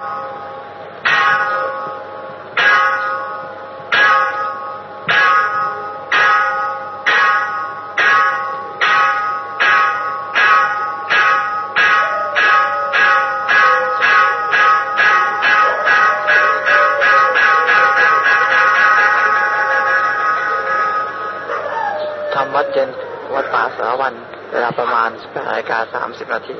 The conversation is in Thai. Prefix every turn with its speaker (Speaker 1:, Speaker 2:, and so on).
Speaker 1: ทำวัดเย็นวัดป่าสาวัน เวลาประมาณ19นาฬิกสิบนาที